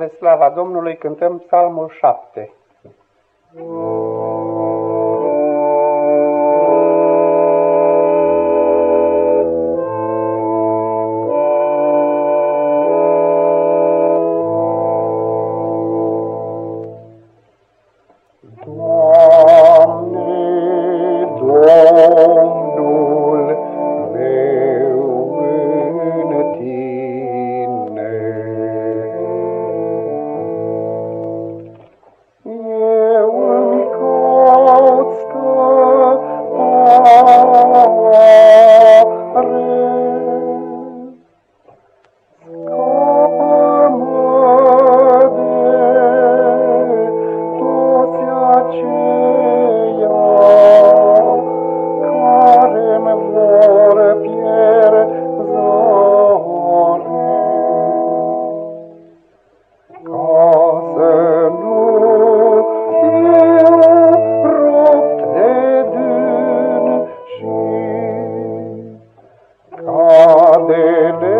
spre slava Domnului cântăm psalmul 7.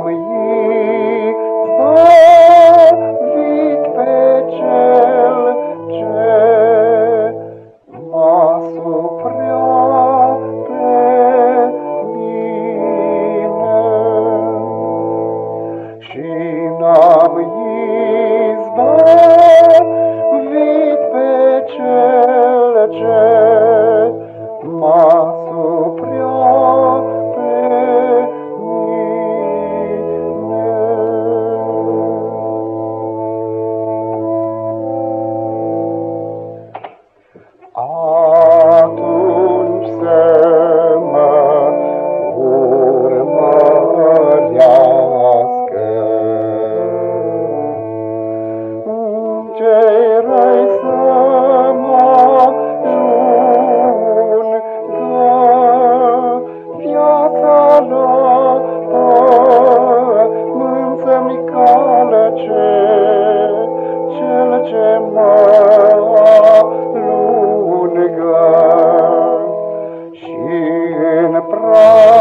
Come here. cei răi să mă ajungă viața la pământ să-mi calăce cel ce mă alungă și în prag